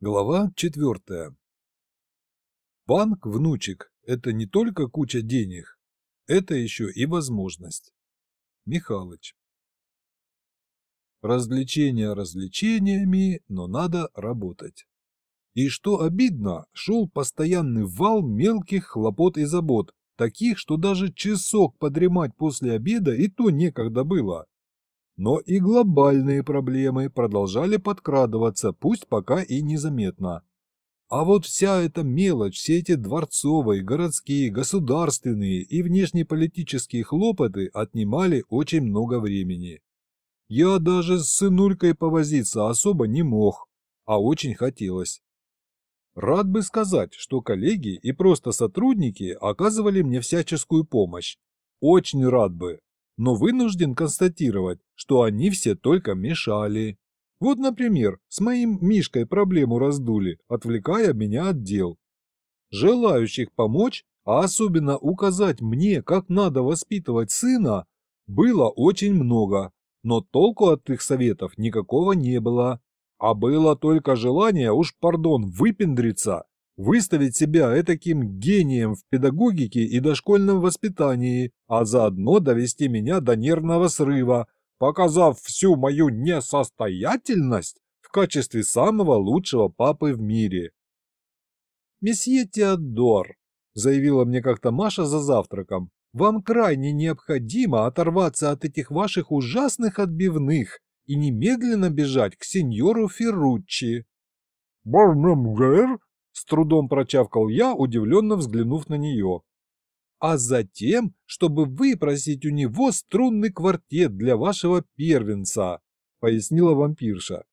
Глава четвертая. Банк, внучек, это не только куча денег, это еще и возможность. Михалыч. Развлечения развлечениями, но надо работать. И что обидно, шел постоянный вал мелких хлопот и забот, таких, что даже часок подремать после обеда и то некогда было. Но и глобальные проблемы продолжали подкрадываться, пусть пока и незаметно. А вот вся эта мелочь, все эти дворцовые, городские, государственные и внешнеполитические хлопоты отнимали очень много времени. Я даже с сынулькой повозиться особо не мог, а очень хотелось. Рад бы сказать, что коллеги и просто сотрудники оказывали мне всяческую помощь. Очень рад бы, но вынужден констатировать, что они все только мешали. Вот, например, с моим Мишкой проблему раздули, отвлекая меня от дел. Желающих помочь, а особенно указать мне, как надо воспитывать сына, было очень много, но толку от их советов никакого не было. А было только желание, уж пардон, выпендриться выставить себя этаким гением в педагогике и дошкольном воспитании, а заодно довести меня до нервного срыва, показав всю мою несостоятельность в качестве самого лучшего папы в мире. «Месье Теодор», — заявила мне как-то Маша за завтраком, «вам крайне необходимо оторваться от этих ваших ужасных отбивных и немедленно бежать к сеньору Ферруччи». «Барнамгер?» С трудом прочавкал я, удивленно взглянув на нее. А затем, чтобы выпросить у него струнный квартет для вашего первенца, пояснила вампирша.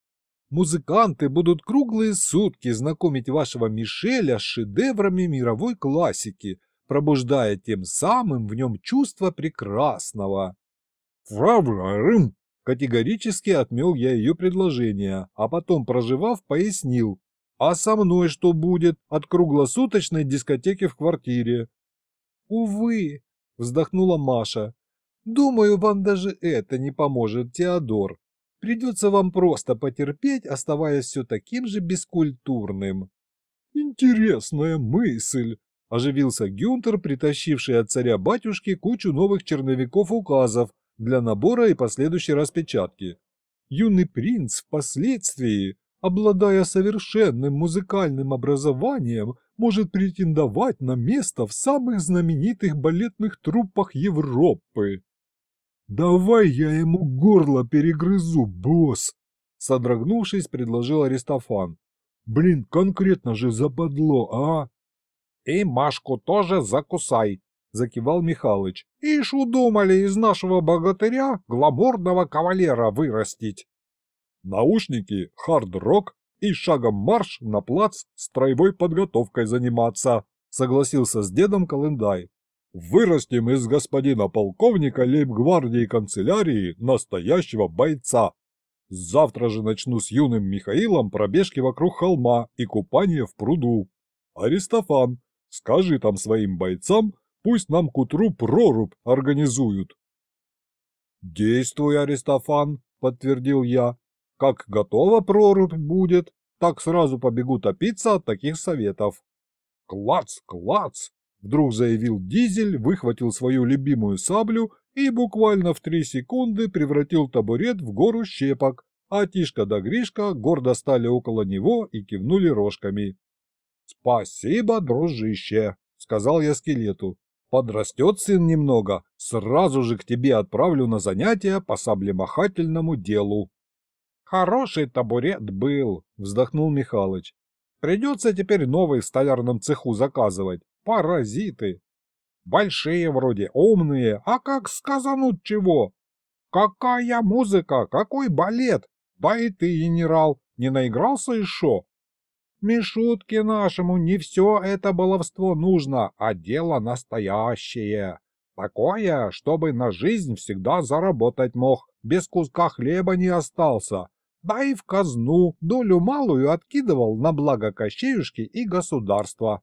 Музыканты будут круглые сутки знакомить вашего Мишеля с шедеврами мировой классики, пробуждая тем самым в нем чувство прекрасного. «Фраврарым!» – категорически отмел я ее предложение, а потом, проживав, пояснил, а со мной что будет от круглосуточной дискотеки в квартире? Увы, вздохнула Маша. Думаю, вам даже это не поможет, Теодор. Придется вам просто потерпеть, оставаясь все таким же бескультурным. Интересная мысль, оживился Гюнтер, притащивший от царя-батюшки кучу новых черновиков указов для набора и последующей распечатки. Юный принц впоследствии обладая совершенным музыкальным образованием, может претендовать на место в самых знаменитых балетных труппах Европы. «Давай я ему горло перегрызу, босс!» Содрогнувшись, предложил Аристофан. «Блин, конкретно же западло, а?» «И Машку тоже закусай!» — закивал Михалыч. «Ишь удумали из нашего богатыря гламурного кавалера вырастить!» Наушники, хард-рок и шагом марш на плац строевой подготовкой заниматься, согласился с дедом Колындай. Вырастим из господина полковника лейб-гвардии канцелярии настоящего бойца. Завтра же начну с юным Михаилом пробежки вокруг холма и купание в пруду. Аристофан, скажи там своим бойцам, пусть нам к утру прорубь организуют. Действуй, Аристофан, подтвердил я. Как готова прорубь будет, так сразу побегу топиться от таких советов. Клац, клац! Вдруг заявил Дизель, выхватил свою любимую саблю и буквально в три секунды превратил табурет в гору щепок, а Тишка да Гришка гордо стали около него и кивнули рожками. «Спасибо, дружище», — сказал я скелету. «Подрастет сын немного, сразу же к тебе отправлю на занятия по саблемахательному делу». Хороший табурет был, вздохнул Михалыч. Придется теперь новый в столярном цеху заказывать. Паразиты. Большие вроде, умные, а как сказанут чего? Какая музыка, какой балет? Да и ты, генерал, не наигрался еще? Мишутке нашему не все это баловство нужно, а дело настоящее. Такое, чтобы на жизнь всегда заработать мог, без куска хлеба не остался, да и в казну долю малую откидывал на благо Кощеюшки и государства.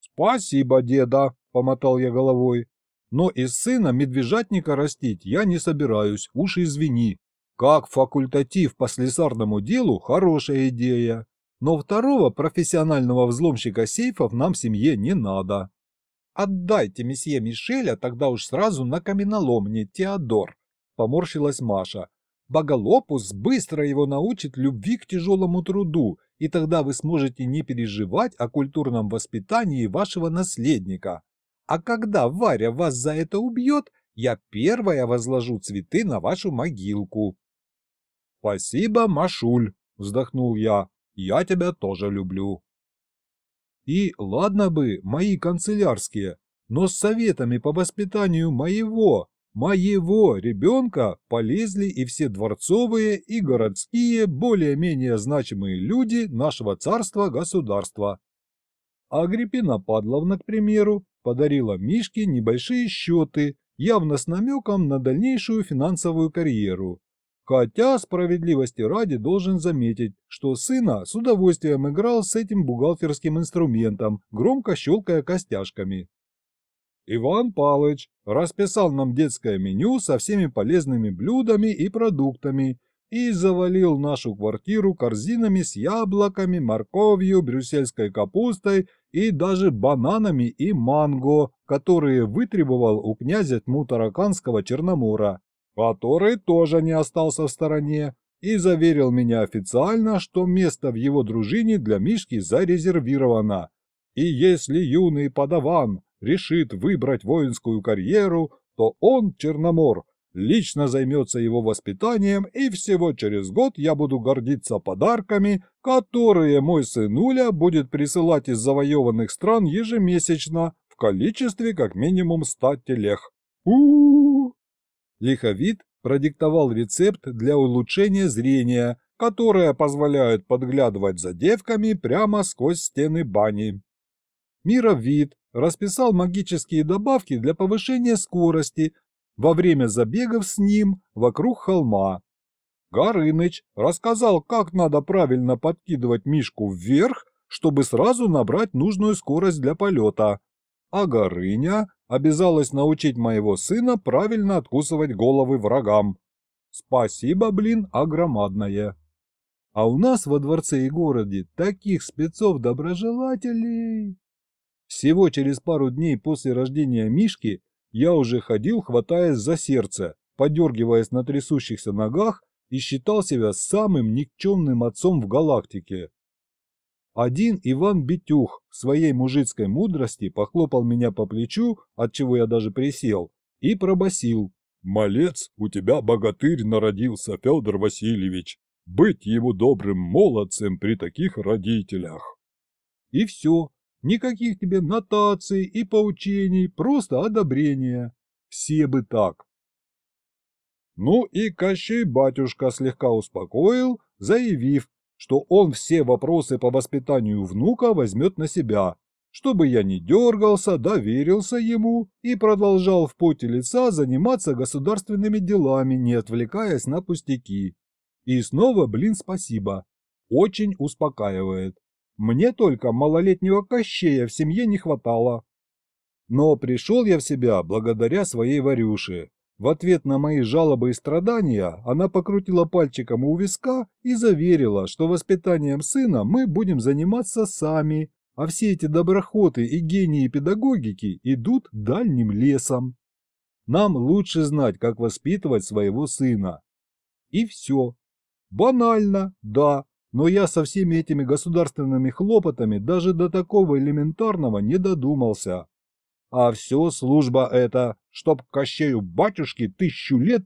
«Спасибо, деда», — помотал я головой. «Но из сына медвежатника растить я не собираюсь, уж извини. Как факультатив по слесарному делу хорошая идея. но второго профессионального взломщика сейфов нам семье не надо. Отдайте месье Мишеля тогда уж сразу на каменоломне, Теодор, поморщилась Маша. Боголопус быстро его научит любви к тяжелому труду, и тогда вы сможете не переживать о культурном воспитании вашего наследника. А когда Варя вас за это убьет, я первая возложу цветы на вашу могилку. Спасибо, Машуль, вздохнул я, я тебя тоже люблю. И ладно бы мои канцелярские, но с советами по воспитанию моего, моего ребенка полезли и все дворцовые и городские более-менее значимые люди нашего царства-государства. Агриппина Падловна, к примеру, подарила Мишке небольшие счеты, явно с намеком на дальнейшую финансовую карьеру. Хотя, справедливости ради, должен заметить, что сына с удовольствием играл с этим бухгалтерским инструментом, громко щелкая костяшками. Иван Павлович расписал нам детское меню со всеми полезными блюдами и продуктами и завалил нашу квартиру корзинами с яблоками, морковью, брюссельской капустой и даже бананами и манго, которые вытребовал у князя Тмутараканского Черномора, который тоже не остался в стороне и заверил меня официально, что место в его дружине для Мишки зарезервировано. И если юный подаван решит выбрать воинскую карьеру, то он, Черномор, лично займется его воспитанием, и всего через год я буду гордиться подарками, которые мой сынуля будет присылать из завоеванных стран ежемесячно в количестве как минимум ста телег. у у, -у. Лиховид продиктовал рецепт для улучшения зрения, которое позволяет подглядывать за девками прямо сквозь стены бани. Мировид расписал магические добавки для повышения скорости во время забегов с ним вокруг холма. Горыныч рассказал, как надо правильно подкидывать мишку вверх, чтобы сразу набрать нужную скорость для полета. А Горыня обязалась научить моего сына правильно откусывать головы врагам. Спасибо, блин, огромадное. А у нас во дворце и городе таких спецов-доброжелателей. Всего через пару дней после рождения Мишки я уже ходил, хватаясь за сердце, подергиваясь на трясущихся ногах и считал себя самым никчемным отцом в галактике. Один Иван Битюх в своей мужицкой мудрости похлопал меня по плечу, от чего я даже присел, и пробасил: «Малец, у тебя богатырь народился, Федор Васильевич. Быть ему добрым молодцем при таких родителях». И все, Никаких тебе нотаций и поучений, просто одобрение. Все бы так. Ну и Кощей батюшка слегка успокоил, заявив, что он все вопросы по воспитанию внука возьмет на себя, чтобы я не дергался, доверился ему и продолжал в поте лица заниматься государственными делами, не отвлекаясь на пустяки. И снова, блин, спасибо. Очень успокаивает. Мне только малолетнего Кощея в семье не хватало. Но пришел я в себя благодаря своей Варюше. В ответ на мои жалобы и страдания она покрутила пальчиком у виска и заверила, что воспитанием сына мы будем заниматься сами, а все эти доброхоты и гении педагогики идут дальним лесом. Нам лучше знать, как воспитывать своего сына. И все. Банально, да, но я со всеми этими государственными хлопотами даже до такого элементарного не додумался. А все служба эта, чтоб Кощею батюшке тысячу лет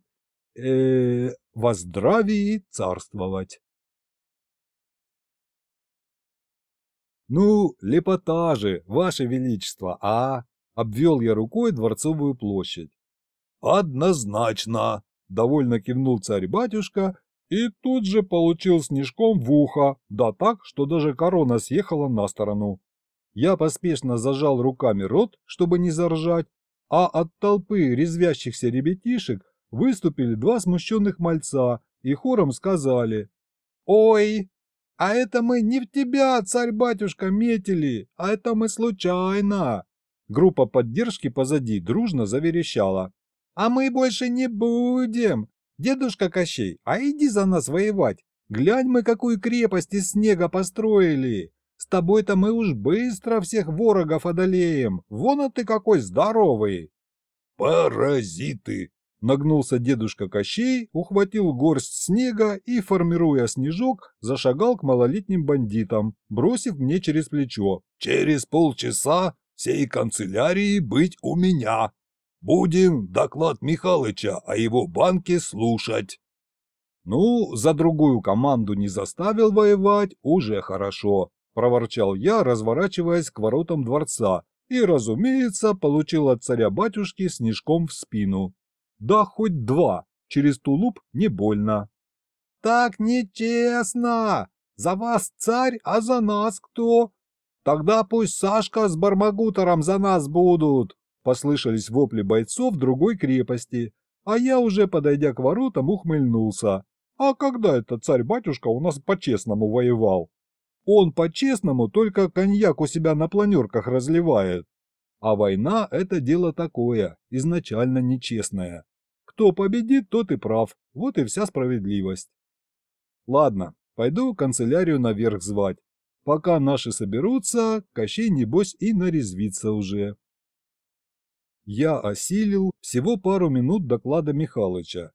э, во здравии царствовать. «Ну, лепота же, ваше величество, а?» – обвел я рукой дворцовую площадь. «Однозначно!» – довольно кивнул царь-батюшка и тут же получил снежком в ухо, да так, что даже корона съехала на сторону. Я поспешно зажал руками рот, чтобы не заржать, а от толпы резвящихся ребятишек выступили два смущенных мальца и хором сказали «Ой, а это мы не в тебя, царь-батюшка, метили, а это мы случайно!» Группа поддержки позади дружно заверещала. «А мы больше не будем! Дедушка Кощей, а иди за нас воевать. Глянь мы, какую крепость из снега построили! С тобой-то мы уж быстро всех ворогов одолеем. Вон а ты какой здоровый!» «Паразиты!» Нагнулся дедушка Кощей, ухватил горсть снега и, формируя снежок, зашагал к малолетним бандитам, бросив мне через плечо. «Через полчаса всей канцелярии быть у меня. Будем доклад Михалыча о его банке слушать». «Ну, за другую команду не заставил воевать, уже хорошо», – проворчал я, разворачиваясь к воротам дворца, и, разумеется, получил от царя-батюшки снежком в спину. Да хоть два, через тулуп не больно. «Так нечестно! За вас царь, а за нас кто? Тогда пусть Сашка с Бармагутором за нас будут!» Послышались вопли бойцов другой крепости, а я уже, подойдя к воротам, ухмыльнулся. А когда это царь-батюшка у нас по-честному воевал? Он по-честному только коньяк у себя на планерках разливает. А война – это дело такое, изначально нечестное. Кто победит, тот и прав, вот и вся справедливость. Ладно, пойду канцелярию наверх звать. Пока наши соберутся, Кощей, небось, и нарезвится уже. Я осилил всего пару минут доклада Михалыча.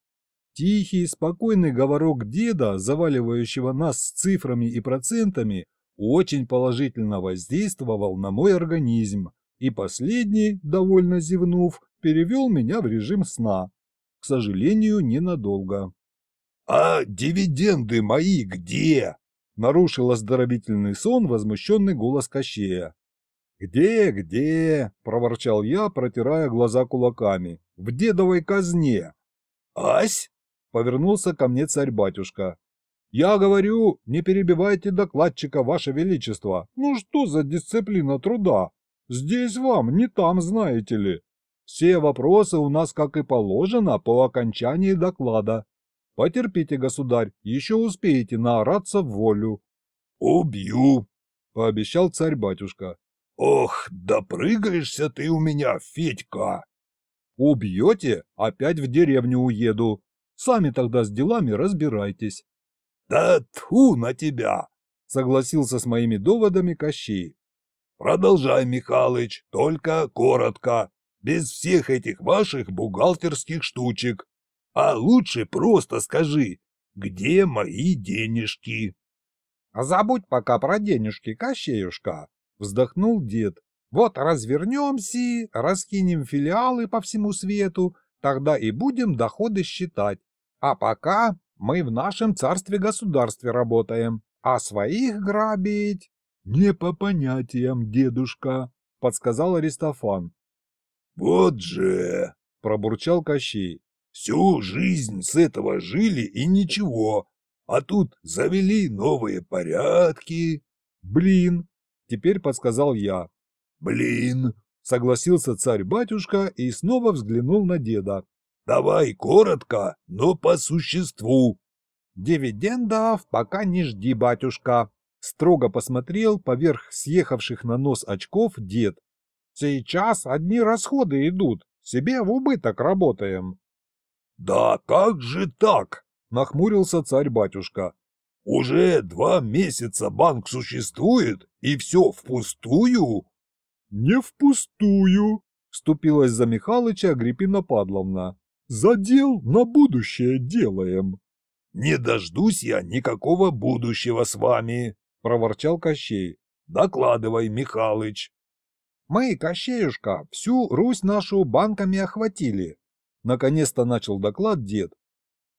Тихий, спокойный говорок деда, заваливающего нас с цифрами и процентами, очень положительно воздействовал на мой организм, и последний, довольно зевнув, перевел меня в режим сна. К сожалению, ненадолго. «А дивиденды мои где?» – нарушил оздоровительный сон возмущенный голос Кощея. «Где, где?» – проворчал я, протирая глаза кулаками. «В дедовой казне!» «Ась?» – повернулся ко мне царь-батюшка. «Я говорю, не перебивайте докладчика, ваше величество. Ну что за дисциплина труда? Здесь вам, не там, знаете ли. Все вопросы у нас, как и положено, по окончании доклада. Потерпите, государь, еще успеете наораться в волю». «Убью!» – пообещал царь-батюшка. «Ох, допрыгаешься ты у меня, Федька!» «Убьете? Опять в деревню уеду. Сами тогда с делами разбирайтесь». «Да тьфу на тебя!» – согласился с моими доводами Кощей. Продолжай, Михалыч, только коротко, без всех этих ваших бухгалтерских штучек. А лучше просто скажи, где мои денежки? А забудь пока про денежки, Кощеюшка, вздохнул дед. Вот развернемся, раскинем филиалы по всему свету, тогда и будем доходы считать. А пока мы в нашем царстве-государстве работаем, а своих грабить «Не по понятиям, дедушка», — подсказал Аристофан. «Вот же!» — пробурчал Кощей. «Всю жизнь с этого жили и ничего, а тут завели новые порядки». «Блин!» — теперь подсказал я. «Блин!» — согласился царь-батюшка и снова взглянул на деда. «Давай коротко, но по существу». «Дивидендов пока не жди, батюшка», Строго посмотрел поверх съехавших на нос очков дед. «Сейчас одни расходы идут, себе в убыток работаем». «Да как же так?» – нахмурился царь-батюшка. «Уже два месяца банк существует, и все впустую?» «Не впустую», – вступилась за Михалыча Агриппина Падловна. «Задел на будущее делаем». «Не дождусь я никакого будущего с вами», — проворчал Кощей. «Докладывай, Михалыч». «Мы, Кощеюшка, всю Русь нашу банками охватили», — наконец-то начал доклад дед.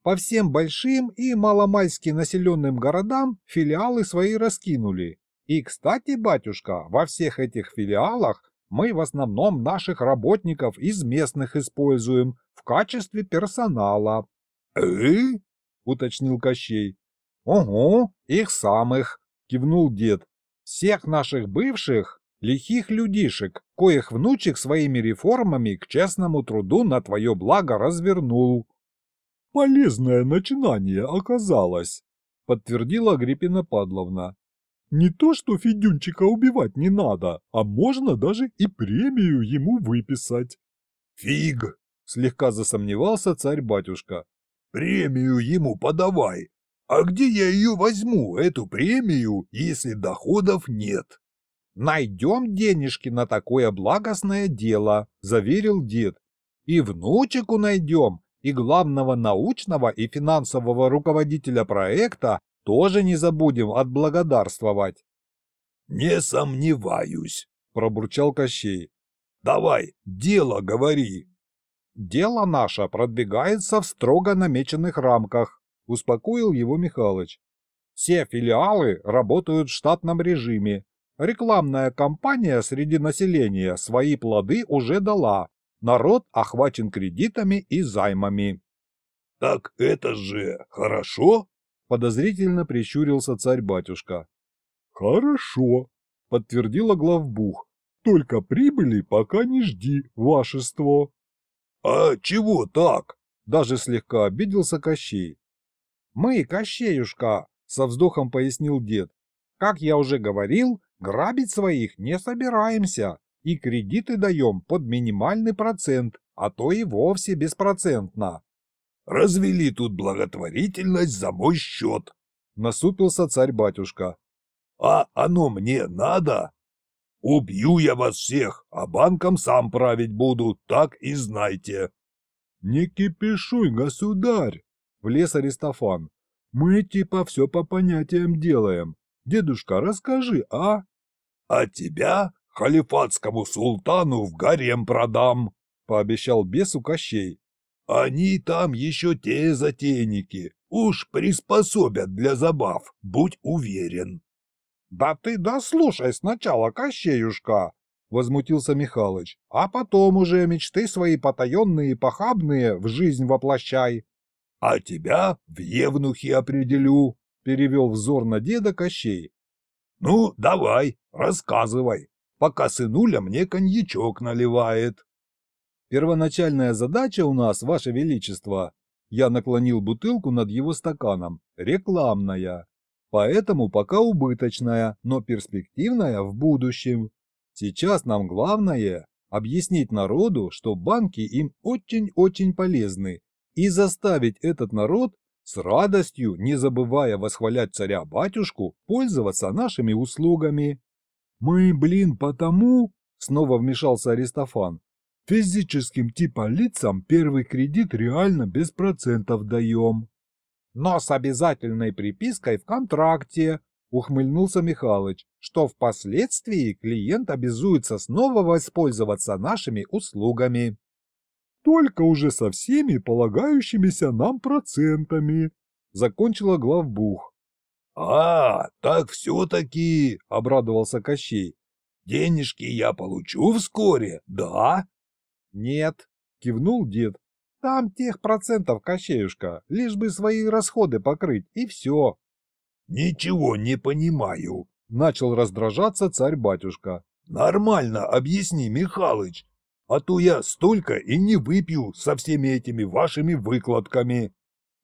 «По всем большим и маломальски населенным городам филиалы свои раскинули. И, кстати, батюшка, во всех этих филиалах мы в основном наших работников из местных используем в качестве персонала». «Э?» — уточнил Кощей. «Ого, их самых», кивнул дед. Всех наших бывших, лихих людишек, коих внучек своими реформами к честному труду на твое благо развернул. Полезное начинание оказалось, подтвердила Агриппина Падловна. Не то, что Федюнчика убивать не надо, а можно даже и премию ему выписать. Фиг, слегка засомневался царь-батюшка. Премию ему подавай, А где я ее возьму, эту премию, если доходов нет? Найдем денежки на такое благостное дело, заверил дед. И внучику найдем, и главного научного и финансового руководителя проекта тоже не забудем отблагодарствовать. Не сомневаюсь, пробурчал Кощей. Давай, дело говори. Дело наше продвигается в строго намеченных рамках, успокоил его Михалыч. Все филиалы работают в штатном режиме. Рекламная кампания среди населения свои плоды уже дала. Народ охвачен кредитами и займами. «Так это же хорошо?» – подозрительно прищурился царь-батюшка. «Хорошо», – подтвердила главбух. «Только прибыли пока не жди, вашество». «А чего так?» – даже слегка обиделся Кощей. «Мы, Кощеюшка», – со вздохом пояснил дед. «Как я уже говорил, грабить своих не собираемся и кредиты даем под минимальный процент, а то и вовсе беспроцентно». «Развели тут благотворительность за мой счет», – насупился царь-батюшка. «А оно мне надо? Убью я вас всех, а банком сам править буду, так и знайте». «Не кипишуй, государь!» – влез Аристофан. «Мы типа все по понятиям делаем. Дедушка, расскажи, а?» «А тебя халифатскому султану в гарем продам», — пообещал бесу Кощей. «Они там еще те затейники, уж приспособят для забав, будь уверен». «Да ты дослушай сначала, Кощеюшка!» — возмутился Михалыч. «А потом уже мечты свои потаенные и похабные в жизнь воплощай». «А тебя в евнухи определю», — перевел взор на деда Кощей. «Ну, давай, рассказывай, пока сынуля мне коньячок наливает». «Первоначальная задача у нас, Ваше Величество», я наклонил бутылку над его стаканом, рекламная. Поэтому пока убыточная, но перспективная в будущем. Сейчас нам главное объяснить народу, что банки им очень-очень полезны, и заставить этот народ с радостью, не забывая восхвалять царя-батюшку, пользоваться нашими услугами. «Мы, блин, потому...» — снова вмешался Аристофан. «Физическим типа лицам первый кредит реально без процентов даем». «Но с обязательной припиской в контракте», — ухмыльнулся Михалыч, «что впоследствии клиент обязуется снова воспользоваться нашими услугами». «Только уже со всеми полагающимися нам процентами», — закончила главбух. «А, так все-таки!» — обрадовался Кощей. «Денежки я получу вскоре, да?» «Нет», — кивнул дед. «Там тех процентов, Кощеюшка, лишь бы свои расходы покрыть, и все». «Ничего не понимаю», — начал раздражаться царь-батюшка. «Нормально объясни, Михалыч, а то я столько и не выпью со всеми этими вашими выкладками».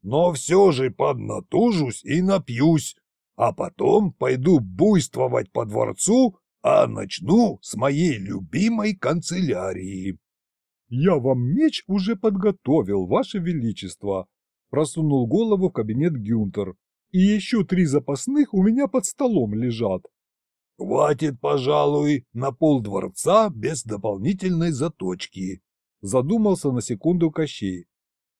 Но все же поднатужусь и напьюсь, а потом пойду буйствовать по дворцу, а начну с моей любимой канцелярии. «Я вам меч уже подготовил, ваше величество», – просунул голову в кабинет Гюнтер. «И еще три запасных у меня под столом лежат». «Хватит, пожалуй, на пол дворца без дополнительной заточки», – задумался на секунду Кощей.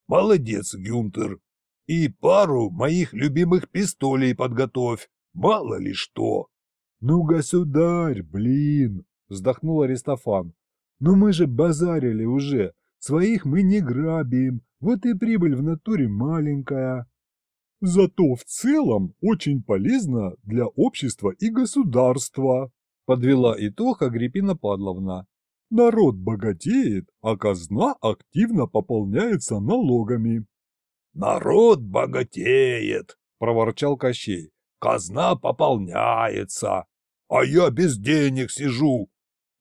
«Молодец, Гюнтер, и пару моих любимых пистолей подготовь, мало ли что. Ну, государь, блин, вздохнул Аристофан. Но мы же базарили уже, своих мы не грабим, вот и прибыль в натуре маленькая. Зато в целом очень полезно для общества и государства, подвела итог Агриппина Падловна. Народ богатеет, а казна активно пополняется налогами. «Народ богатеет!» – проворчал Кощей. «Казна пополняется, а я без денег сижу.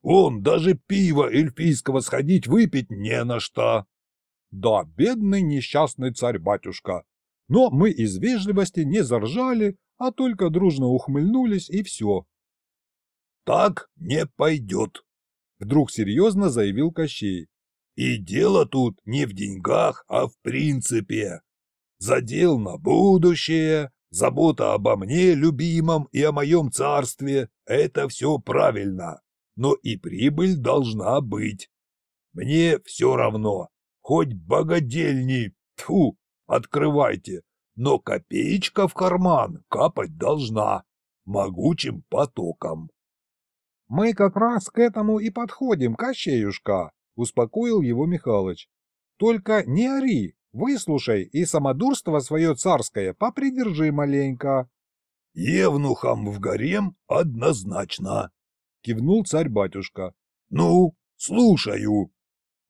Он даже пиво эльфийского сходить выпить не на что». «Да, бедный несчастный царь-батюшка. Но мы из вежливости не заржали, а только дружно ухмыльнулись и все». «Так не пойдет», — вдруг серьезно заявил Кощей. «И дело тут не в деньгах, а в принципе. Задел на будущее, Забота обо мне, любимом, и о моем царстве – это все правильно, но и прибыль должна быть. Мне все равно, хоть богадельни, тьфу, открывайте, но копеечка в карман капать должна, могучим потоком. «Мы как раз к этому и подходим, Кощеюшка», — успокоил его Михалыч. «Только не ори, выслушай и самодурство свое царское попридержи маленько». «Евнухам в гарем однозначно», — кивнул царь-батюшка. «Ну, слушаю».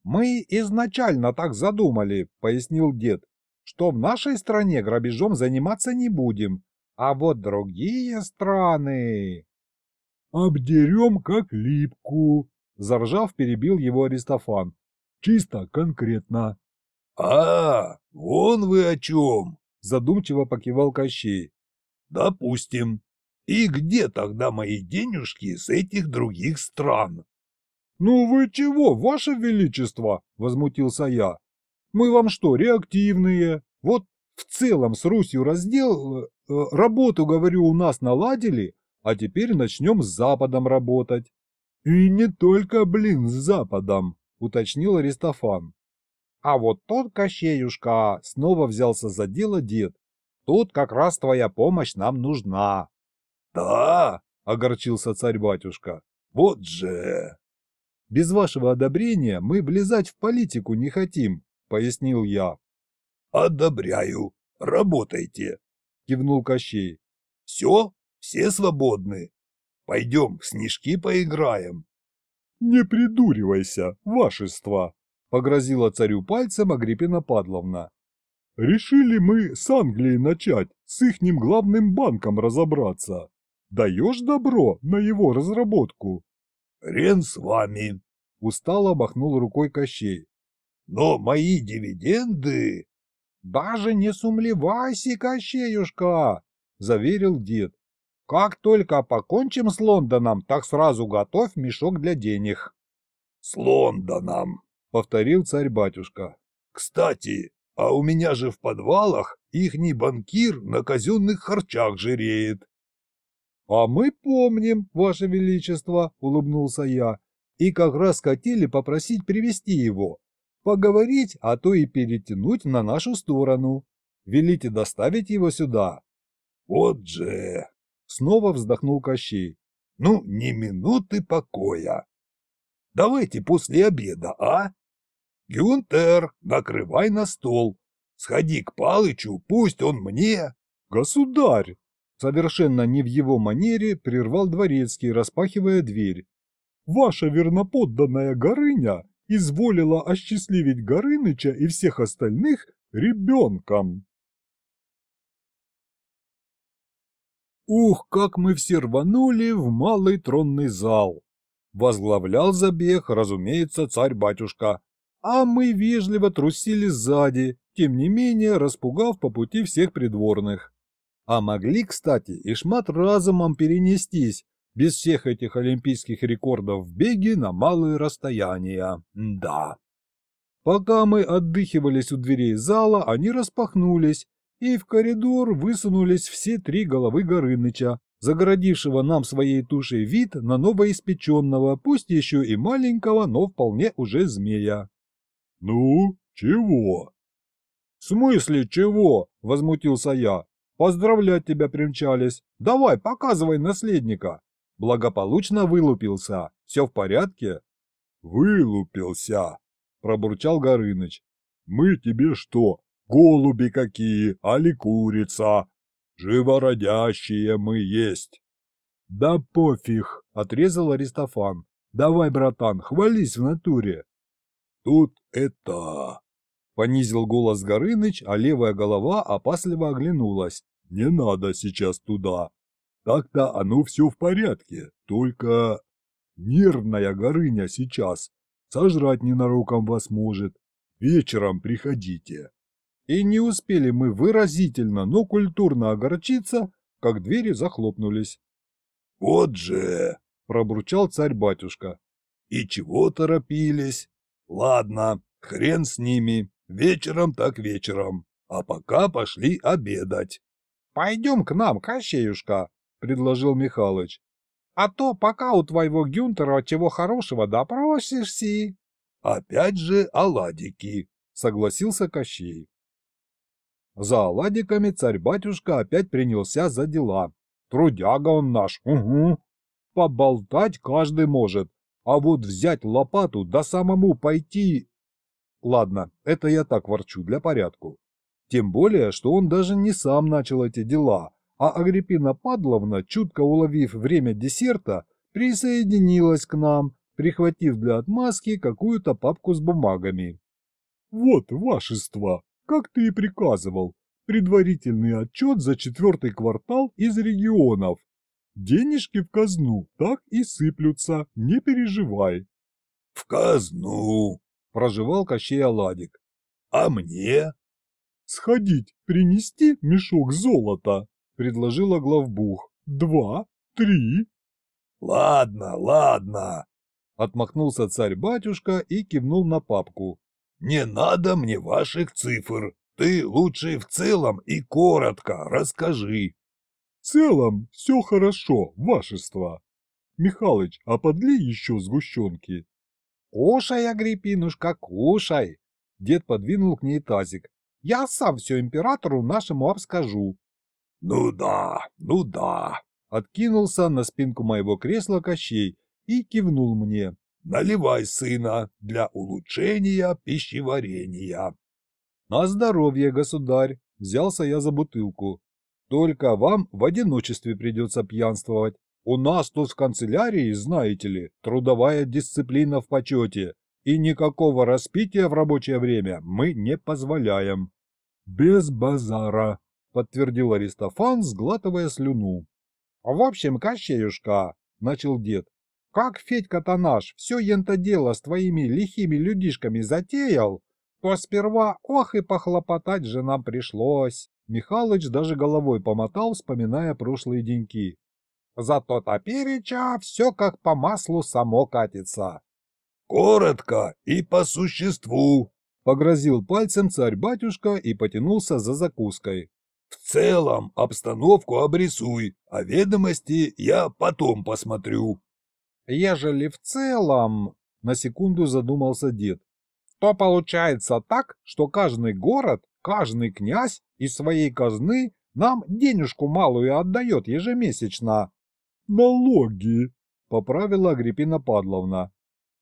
«Мы изначально так задумали», — пояснил дед, «что в нашей стране грабежом заниматься не будем, а вот другие страны...» «Обдерем как липку», — заржав, перебил его Аристофан. «Чисто конкретно». «А, вон вы о чем!» — задумчиво покивал Кощей. «Допустим. И где тогда мои денежки с этих других стран?» «Ну вы чего, ваше величество?» — возмутился я. «Мы вам что, реактивные? Вот в целом с Русью раздел... Э, работу, говорю, у нас наладили, а теперь начнем с Западом работать. И не только, блин, с Западом, уточнил Аристофан. А вот тот Кощеюшка снова взялся за дело дед. Тут как раз твоя помощь нам нужна. Да, огорчился царь-батюшка. Вот же. Без вашего одобрения мы влезать в политику не хотим, пояснил я. Одобряю. Работайте, кивнул Кощей. Все, все свободны. Пойдем в снежки поиграем. Не придуривайся, вашество, погрозила царю пальцем Агриппина Падловна. Решили мы с Англией начать, с ихним главным банком разобраться. Даешь добро на его разработку? Рен с вами, устало махнул рукой Кощей. Но мои дивиденды... Даже не сумлевайся, Кощеюшка, заверил дед. Как только покончим с Лондоном, так сразу готовь мешок для денег. — С Лондоном, — повторил царь-батюшка. — Кстати, а у меня же в подвалах ихний банкир на казенных харчах жиреет. — А мы помним, ваше величество, — улыбнулся я, — и как раз хотели попросить привести его, поговорить, а то и перетянуть на нашу сторону. Велите доставить его сюда. — Вот же! Снова вздохнул Кощей. Ну, ни минуты покоя. Давайте после обеда, а? Гюнтер, накрывай на стол. Сходи к Палычу, пусть он мне... Государь! Совершенно не в его манере прервал дворецкий, распахивая дверь. Ваша верноподданная Горыня изволила осчастливить Горыныча и всех остальных ребенком. Ух, как мы все рванули в малый тронный зал. Возглавлял забег, разумеется, царь-батюшка. А мы вежливо трусили сзади, тем не менее распугав по пути всех придворных. А могли, кстати, и шмат разумом перенестись, без всех этих олимпийских рекордов в беге на малые расстояния. Да. Пока мы отдыхивались у дверей зала, они распахнулись, и в коридор высунулись все три головы Горыныча, загородившего нам своей тушей вид на новоиспеченного, пусть еще и маленького, но вполне уже змея. «Ну, чего?» «В смысле чего?» – возмутился я. «Поздравлять тебя примчались. Давай, показывай наследника». Благополучно вылупился. Все в порядке? «Вылупился», – пробурчал Горыныч. «Мы тебе что, Голуби какие, али курица. Живородящие мы есть. Да пофиг, отрезал Аристофан. Давай, братан, хвались в натуре. Тут это... Понизил голос Горыныч, а левая голова опасливо оглянулась. Не надо сейчас туда. Так-то оно все в порядке, только... Нервная Горыня сейчас. Сожрать ненароком вас может. Вечером приходите. И не успели мы выразительно, но культурно огорчиться, как двери захлопнулись. «Вот же!» – пробурчал царь-батюшка. «И чего торопились? Ладно, хрен с ними, вечером так вечером, а пока пошли обедать». Пойдем к нам, Кощеюшка, предложил Михалыч. А то пока у твоего Гюнтера чего хорошего допросишься. Опять же оладики, согласился Кощей. За оладиками царь-батюшка опять принялся за дела. Трудяга он наш, угу. Поболтать каждый может, а вот взять лопату да самому пойти... Ладно, это я так ворчу для порядку. Тем более, что он даже не сам начал эти дела, а Агриппина Падловна, чутко уловив время десерта, присоединилась к нам, прихватив для отмазки какую-то папку с бумагами. «Вот, вашество, как ты и приказывал, предварительный отчет за четвертый квартал из регионов. Денежки в казну так и сыплются, не переживай». «В казну!» – проживал Кощей Оладик. «А мне?» «Сходить, принести мешок золота», – предложила главбух. «Два, три». «Ладно, ладно», – отмахнулся царь-батюшка и кивнул на папку. «Не надо мне ваших цифр. Ты лучше в целом и коротко расскажи». «В целом все хорошо, вашество. Михалыч, а подли еще сгущенки». «Кушай, Агриппинушка, кушай!» Дед подвинул к ней тазик. «Я сам все императору нашему обскажу». «Ну да, ну да!» Откинулся на спинку моего кресла Кощей и кивнул мне. «Наливай, сына, для улучшения пищеварения». «На здоровье, государь!» Взялся я за бутылку. «Только вам в одиночестве придется пьянствовать. У нас тут в канцелярии, знаете ли, трудовая дисциплина в почете, и никакого распития в рабочее время мы не позволяем». «Без базара», — подтвердил Аристофан, сглатывая слюну. «В общем, Кощеюшка», — начал дед, — «как Федька-то наш все ента дело с твоими лихими людишками затеял, то сперва ох и похлопотать же нам пришлось». Михалыч даже головой помотал, вспоминая прошлые деньки. Зато топереча все как по маслу само катится. «Коротко и по существу», — погрозил пальцем царь-батюшка и потянулся за закуской. «В целом обстановку обрисуй, а ведомости я потом посмотрю». «Ежели в целом...» — на секунду задумался дед. «То получается так, что каждый город, каждый князь из своей казны нам денежку малую отдает ежемесячно, «Налоги», — поправила Агриппина Падловна.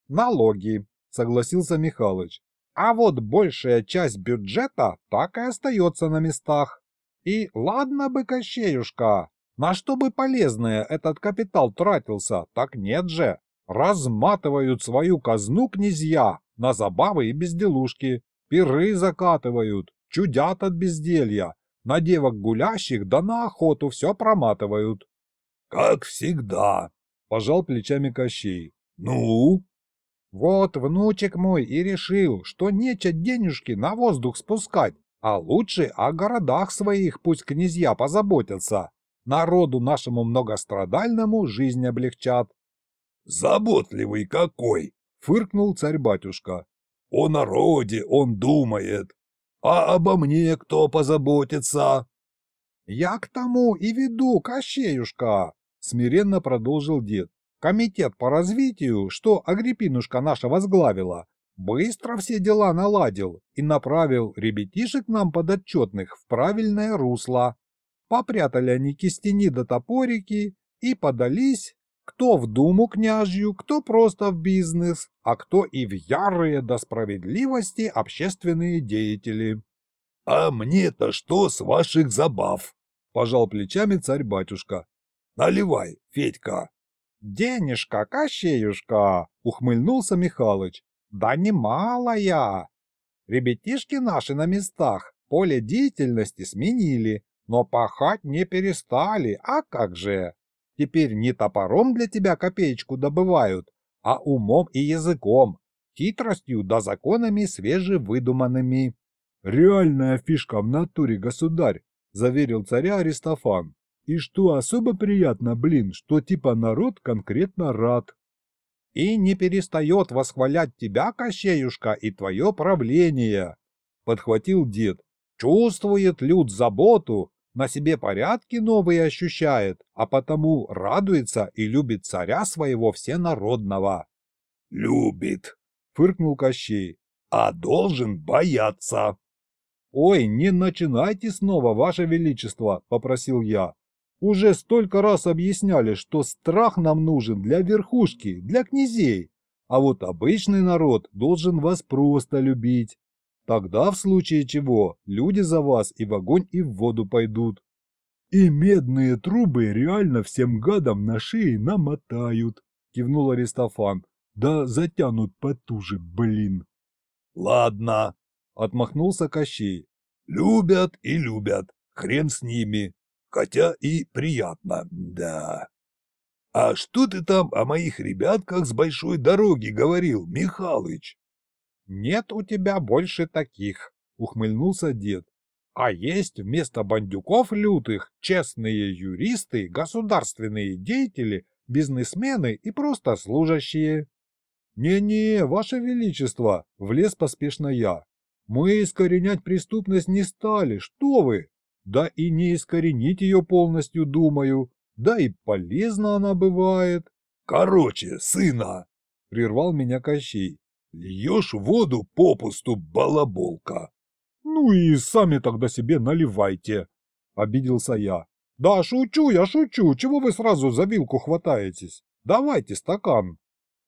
«Налоги», — согласился Михалыч. «А вот большая часть бюджета так и остается на местах. И ладно бы, Кощеюшка, на что бы полезное этот капитал тратился, так нет же. Разматывают свою казну князья на забавы и безделушки, пиры закатывают, чудят от безделья, на девок гулящих да на охоту все проматывают. «Как всегда», — пожал плечами Кощей. «Ну?» «Вот внучек мой и решил, что нече денежки на воздух спускать, а лучше о городах своих пусть князья позаботятся. Народу нашему многострадальному жизнь облегчат». «Заботливый какой!» — фыркнул царь-батюшка. «О народе он думает. А обо мне кто позаботится?» «Я к тому и веду, Кощеюшка!» — смиренно продолжил дед. «Комитет по развитию, что Агриппинушка наша возглавила, быстро все дела наладил и направил ребятишек нам подотчетных в правильное русло. Попрятали они кистени до топорики и подались кто в думу княжью, кто просто в бизнес, а кто и в ярые до справедливости общественные деятели. «А мне-то что с ваших забав?» – пожал плечами царь-батюшка. «Наливай, Федька!» «Денежка, Кощеюшка!» – ухмыльнулся Михалыч. «Да немалая! Ребятишки наши на местах поле деятельности сменили, но пахать не перестали, а как же! Теперь не топором для тебя копеечку добывают, а умом и языком, хитростью да законами свежевыдуманными. «Реальная фишка в натуре, государь», – заверил царя Аристофан. «И что особо приятно, блин, что типа народ конкретно рад». «И не перестает восхвалять тебя, Кощеюшка, и твое правление», – подхватил дед. «Чувствует люд заботу, на себе порядки новые ощущает, а потому радуется и любит царя своего всенародного. «Любит», — фыркнул Кощей. «а должен бояться». «Ой, не начинайте снова, Ваше Величество», — попросил я. «Уже столько раз объясняли, что страх нам нужен для верхушки, для князей, а вот обычный народ должен вас просто любить. Тогда, в случае чего, люди за вас и в огонь, и в воду пойдут». «И медные трубы реально всем гадам на шее намотают», — кивнул Аристофан. «Да затянут потуже, блин». «Ладно», — отмахнулся Кощей. «Любят и любят, хрен с ними, хотя и приятно, да». «А что ты там о моих ребятках с большой дороги говорил, Михалыч?» «Нет у тебя больше таких», — ухмыльнулся дед. «А есть вместо бандюков лютых честные юристы, государственные деятели, бизнесмены и просто служащие». «Не-не, ваше величество», — влез поспешно я. «Мы искоренять преступность не стали, что вы? Да и не искоренить ее полностью, думаю. Да и полезна она бывает». «Короче, сына!» — прервал меня Кощей. «Льешь воду попусту, балаболка!» «Ну и сами тогда себе наливайте!» — обиделся я. «Да шучу я, шучу! Чего вы сразу за вилку хватаетесь? Давайте стакан!»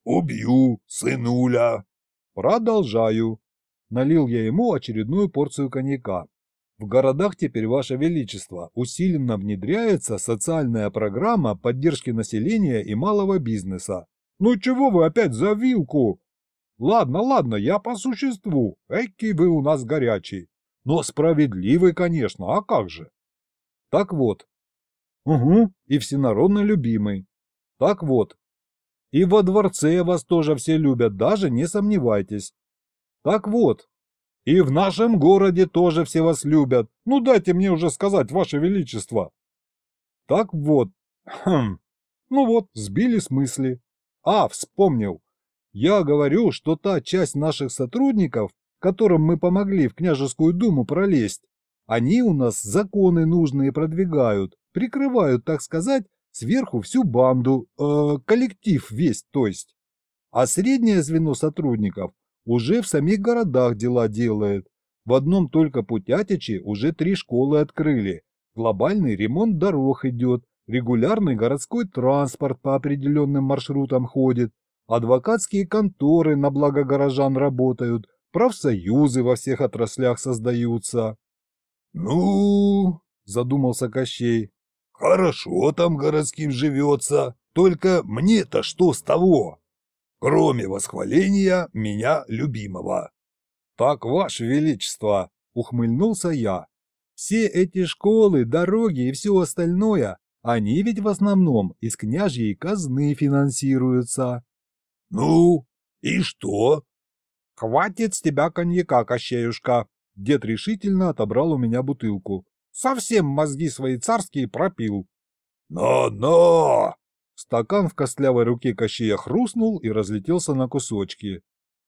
«Убью, сынуля!» «Продолжаю!» Налил я ему очередную порцию коньяка. В городах теперь, Ваше Величество, усиленно внедряется социальная программа поддержки населения и малого бизнеса. Ну чего вы опять за вилку? Ладно, ладно, я по существу. Эки вы у нас горячий. Но справедливый, конечно, а как же? Так вот. Угу, и всенародно любимый. Так вот. И во дворце вас тоже все любят, даже не сомневайтесь. Так вот, и в нашем городе тоже все вас любят. Ну дайте мне уже сказать, ваше величество. Так вот. Хм. Ну вот, сбили с мысли. А, вспомнил. Я говорю, что та часть наших сотрудников, которым мы помогли в княжескую думу пролезть, они у нас законы нужные продвигают, прикрывают, так сказать, сверху всю банду, э, коллектив весь, то есть. А среднее звено сотрудников уже в самих городах дела делает. В одном только Путятиче уже три школы открыли. Глобальный ремонт дорог идет, регулярный городской транспорт по определенным маршрутам ходит, адвокатские конторы на благо горожан работают, профсоюзы во всех отраслях создаются. «Ну...» – задумался Кощей. «Хорошо там городским живется, только мне-то что с того?» кроме восхваления меня любимого. Так, Ваше Величество, ухмыльнулся я. Все эти школы, дороги и все остальное, они ведь в основном из княжьей казны финансируются. Ну, и что? Хватит с тебя коньяка, Кощеюшка. Дед решительно отобрал у меня бутылку. Совсем мозги свои царские пропил. «Но-но!» Стакан в костлявой руке Кощея хрустнул и разлетелся на кусочки.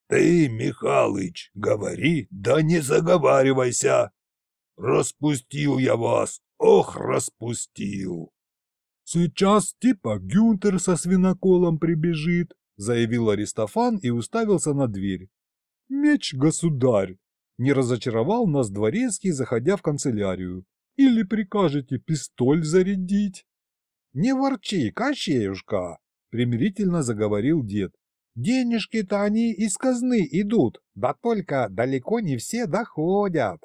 «Ты, Михалыч, говори, да не заговаривайся! Распустил я вас, ох, распустил!» «Сейчас типа Гюнтер со свиноколом прибежит», — заявил Аристофан и уставился на дверь. «Меч, государь!» — не разочаровал нас дворецкий, заходя в канцелярию. «Или прикажете пистоль зарядить?» «Не ворчи, Кощеюшка!» — примирительно заговорил дед. «Денежки-то они из казны идут, да только далеко не все доходят».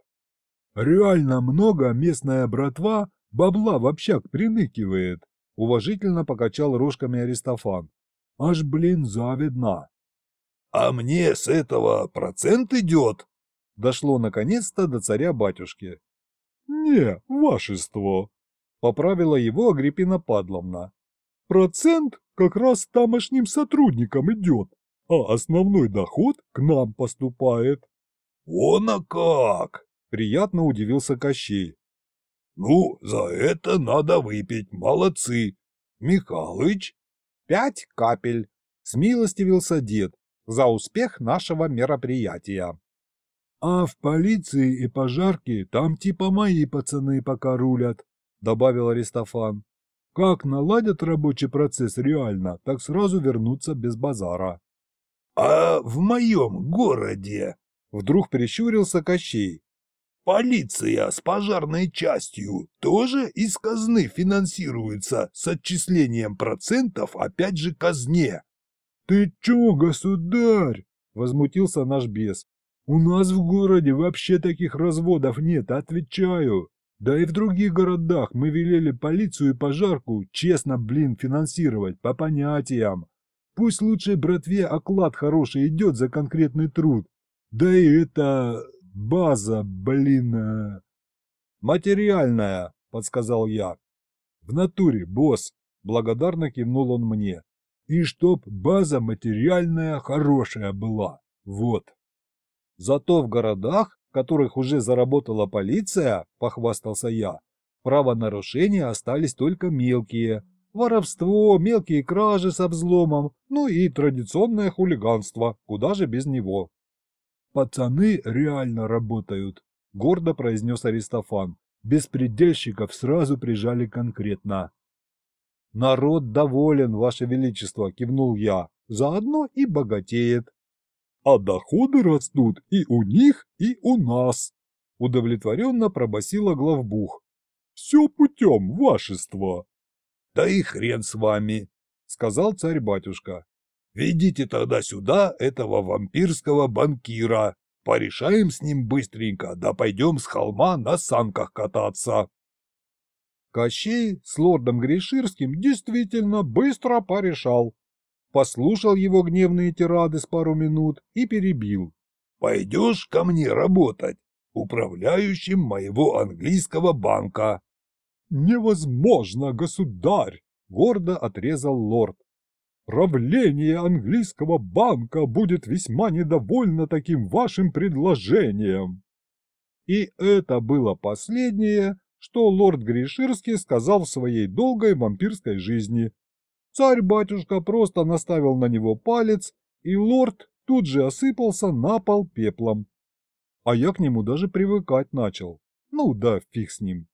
«Реально много местная братва бабла в общак приныкивает», — уважительно покачал рожками Аристофан. «Аж, блин, завидно». «А мне с этого процент идет?» Дошло наконец-то до царя-батюшки. «Не, вашество», Поправила его Агриппина Падловна. Процент как раз тамошним сотрудникам идет, а основной доход к нам поступает. «Он а как!» – приятно удивился Кощей. «Ну, за это надо выпить, молодцы! Михалыч?» «Пять капель!» – смилостивился дед за успех нашего мероприятия. «А в полиции и пожарке там типа мои пацаны пока рулят», добавил Аристофан. Как наладят рабочий процесс реально, так сразу вернуться без базара. А в моем городе Вдруг прищурился Кощей. Полиция с пожарной частью тоже из казны финансируется с отчислением процентов опять же казне. Ты чё, государь? Возмутился наш бес. У нас в городе вообще таких разводов нет, отвечаю. Да и в других городах мы велели полицию и пожарку честно, блин, финансировать, по понятиям. Пусть лучше братве оклад хороший идет за конкретный труд. Да и это база, блин. э, Материальная, подсказал я. В натуре, босс. Благодарно кивнул он мне. И чтоб база материальная хорошая была. Вот. Зато в городах, которых уже заработала полиция, похвастался я, правонарушения остались только мелкие. Воровство, мелкие кражи с обзломом, ну и традиционное хулиганство, куда же без него. Пацаны реально работают, гордо произнес Аристофан. Беспредельщиков сразу прижали конкретно. Народ доволен, Ваше Величество, кивнул я, заодно и богатеет. А доходы растут и у них, и у нас, удовлетворенно пробасила главбух. Все путем, вашество. Да и хрен с вами, сказал царь-батюшка. Ведите тогда сюда этого вампирского банкира. Порешаем с ним быстренько, да пойдем с холма на санках кататься. Кощей с лордом Гриширским действительно быстро порешал. Послушал его гневные тирады с пару минут и перебил. Пойдешь ко мне работать, управляющим моего английского банка. Невозможно, государь, гордо отрезал лорд. Правление английского банка будет весьма недовольно таким вашим предложением. И это было последнее, что лорд Гриширский сказал в своей долгой вампирской жизни. Царь-батюшка просто наставил на него палец, и лорд тут же осыпался на пол пеплом. А я к нему даже привыкать начал. Ну да, фиг с ним.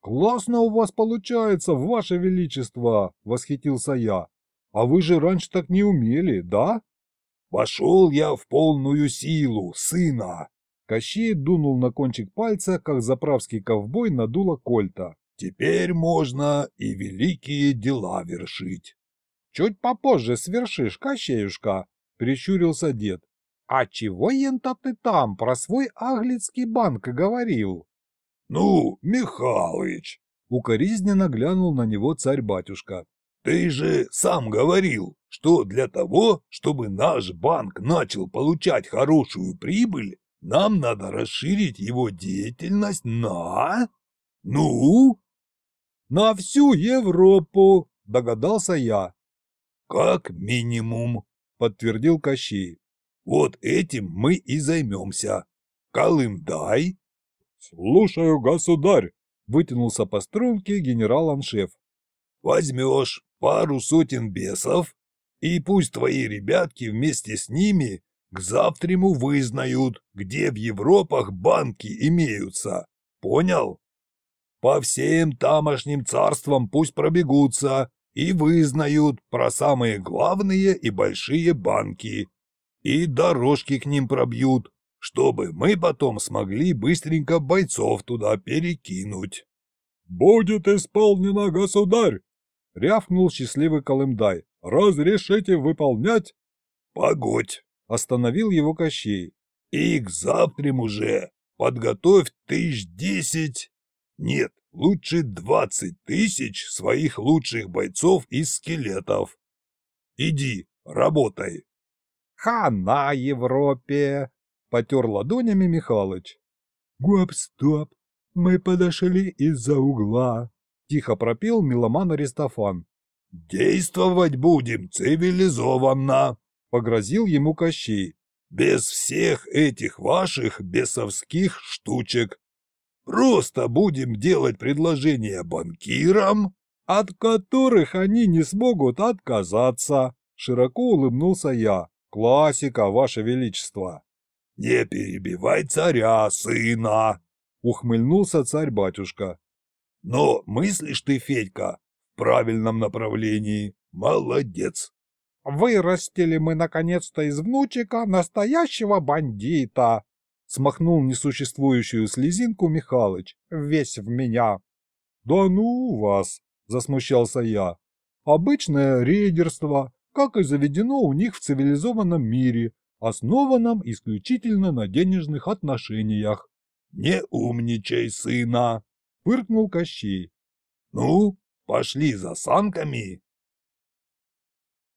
«Классно у вас получается, ваше величество!» – восхитился я. «А вы же раньше так не умели, да?» Пошел я в полную силу, сына. Кощей дунул на кончик пальца, как заправский ковбой на дуло кольта. Теперь можно и великие дела вершить. «Чуть попозже свершишь, Кощеюшка!» – прищурился дед. «А чего, ента ты там про свой Аглицкий банк говорил?» Ну, Михалыч, Укоризненно глянул на него царь-батюшка. Ты же сам говорил, что для того, чтобы наш банк начал получать хорошую прибыль, нам надо расширить его деятельность на... Ну, «На всю Европу!» – догадался я. как минимум. Подтвердил Кощей. Вот этим мы и займемся. Колымдай, Слушаю, государь. Вытянулся по струнке генерал-аншеф. возьмешь пару сотен бесов, и пусть твои ребятки вместе с ними к завтраму вызнают, где в Европах банки имеются. Понял? По всем тамошним царствам пусть пробегутся и вызнают про самые главные и большие банки. И дорожки к ним пробьют, чтобы мы потом смогли быстренько бойцов туда перекинуть. Будет исполнено, государь. Рявкнул счастливый Колымдай. Разрешите выполнять? Погодь, Остановил его Кощей. и к завтрам уже подготовь тысяч десять, нет, лучше двадцать тысяч своих лучших бойцов из скелетов. Иди, работай. «Хана Европе!» – потер ладонями Михалыч. Гоп-стоп, мы подошли из-за угла. Тихо пропел меломан Аристофан. Действовать будем цивилизованно, Погрозил ему Кощей. без всех этих ваших бесовских штучек. Просто будем делать предложения банкирам, от которых они не смогут отказаться. Широко улыбнулся я. Классика, ваше величество. не перебивай царя, сына. Ухмыльнулся царь-батюшка. Но мыслишь ты, Федька, в правильном направлении. Молодец. Вырастили мы наконец-то из внучика настоящего бандита. Смахнул несуществующую слезинку Михалыч, весь в меня. Да ну вас, засмущался я. Обычное рейдерство, как и заведено у них в цивилизованном мире, основанном исключительно на денежных отношениях. Не умничай, сына, Пыркнул Кощей. Ну, пошли за санками